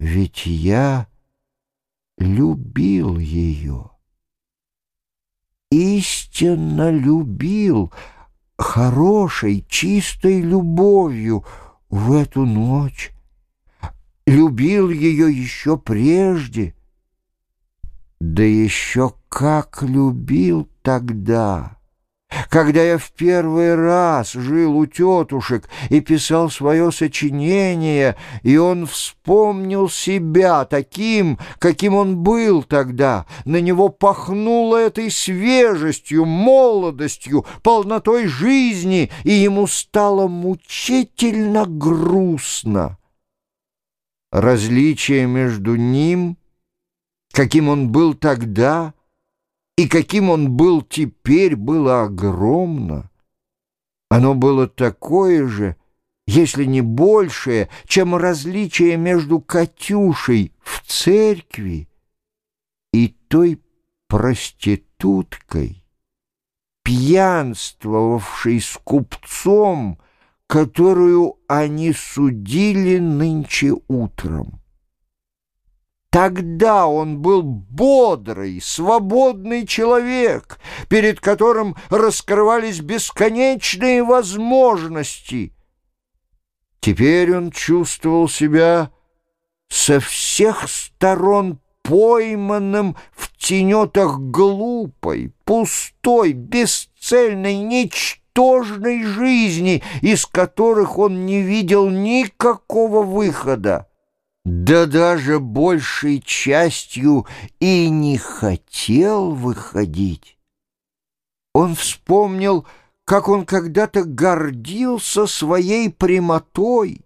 Ведь я любил ее. Истинно любил, хорошей, чистой любовью в эту ночь. Любил ее еще прежде, да еще как любил тогда когда я в первый раз жил у тетушек и писал свое сочинение, и он вспомнил себя таким, каким он был тогда. На него пахнуло этой свежестью, молодостью, полнотой жизни, и ему стало мучительно грустно. Различие между ним, каким он был тогда, и каким он был теперь, было огромно. Оно было такое же, если не большее, чем различие между Катюшей в церкви и той проституткой, пьянствовавшей с купцом, которую они судили нынче утром. Тогда он был бодрый, свободный человек, перед которым раскрывались бесконечные возможности. Теперь он чувствовал себя со всех сторон пойманным в тенетах глупой, пустой, бесцельной, ничтожной жизни, из которых он не видел никакого выхода да даже большей частью и не хотел выходить. Он вспомнил, как он когда-то гордился своей прямотой,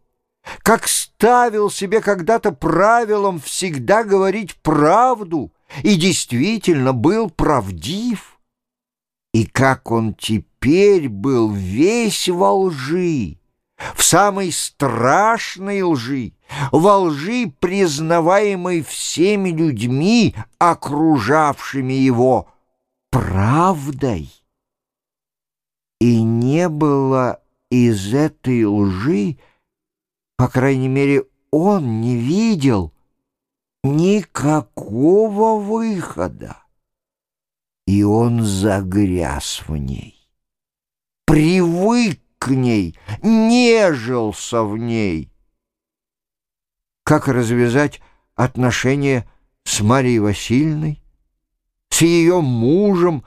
как ставил себе когда-то правилом всегда говорить правду и действительно был правдив, и как он теперь был весь во лжи, в самой страшной лжи, во лжи, признаваемой всеми людьми, окружавшими его, правдой. И не было из этой лжи, по крайней мере, он не видел никакого выхода. И он загряз в ней, привык к ней, нежился в ней. Как развязать отношения с Марией Васильевной, с ее мужем,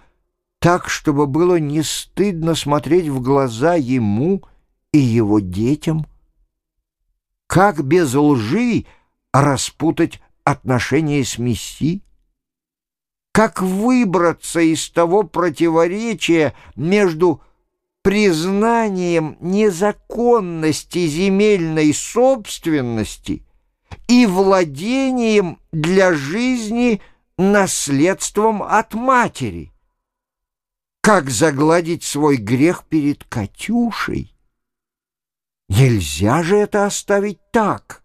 так, чтобы было не стыдно смотреть в глаза ему и его детям? Как без лжи распутать отношения с Месси? Как выбраться из того противоречия между признанием незаконности земельной собственности и владением для жизни наследством от матери. Как загладить свой грех перед Катюшей? Нельзя же это оставить так.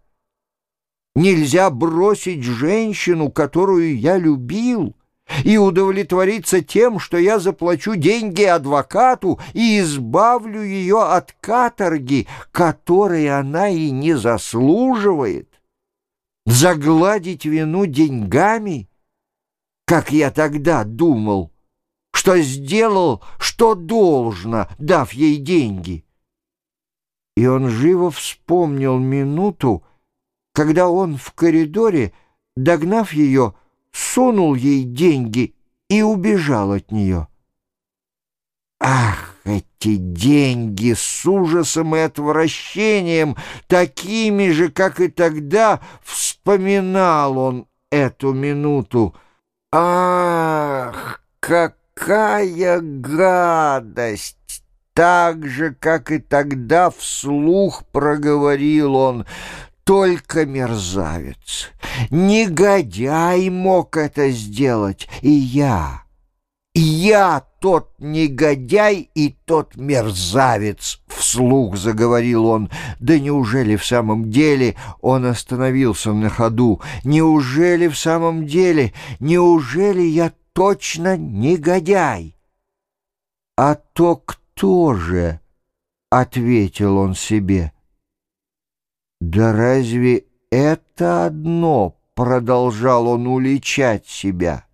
Нельзя бросить женщину, которую я любил, и удовлетвориться тем, что я заплачу деньги адвокату и избавлю ее от каторги, которой она и не заслуживает. Загладить вину деньгами, как я тогда думал, что сделал, что должно, дав ей деньги. И он живо вспомнил минуту, когда он в коридоре, догнав ее, сунул ей деньги и убежал от нее. Ах, эти деньги с ужасом и отвращением, такими же, как и тогда, вспоминал он эту минуту. Ах, какая гадость! Так же, как и тогда, вслух проговорил он — только мерзавец, негодяй мог это сделать, и я, я тот негодяй и тот мерзавец, вслух заговорил он. Да неужели в самом деле он остановился на ходу? Неужели в самом деле, неужели я точно негодяй? А то кто же, ответил он себе, да разве это одно продолжал он уличать себя.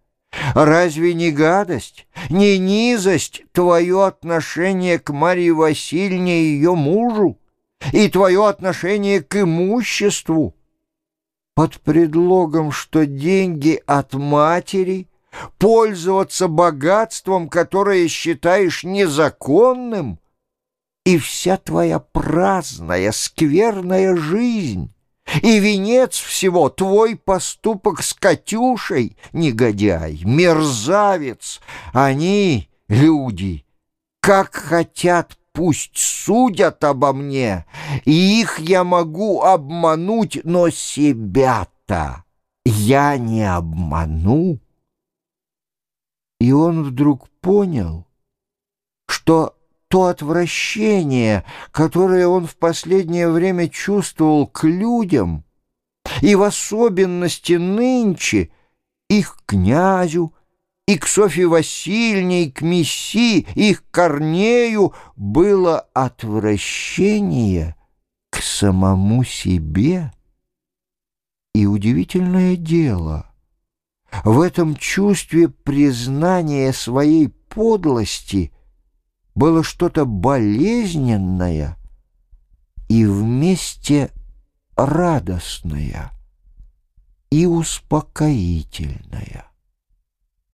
Разве не гадость, не низость твое отношение к Марии Васильевне и ее мужу и твое отношение к имуществу? Под предлогом, что деньги от матери, пользоваться богатством, которое считаешь незаконным, и вся твоя праздная, скверная жизнь и венец всего — твой поступок с Катюшей, негодяй, мерзавец. Они, люди, как хотят, пусть судят обо мне, и их я могу обмануть, но себя-то я не обману. И он вдруг понял, что то отвращение, которое он в последнее время чувствовал к людям, и в особенности нынче их князю, и к Софье Васильевне, и к Месси, и к Корнею, было отвращение к самому себе. И удивительное дело, в этом чувстве признания своей подлости – было что-то болезненное и вместе радостное и успокоительное.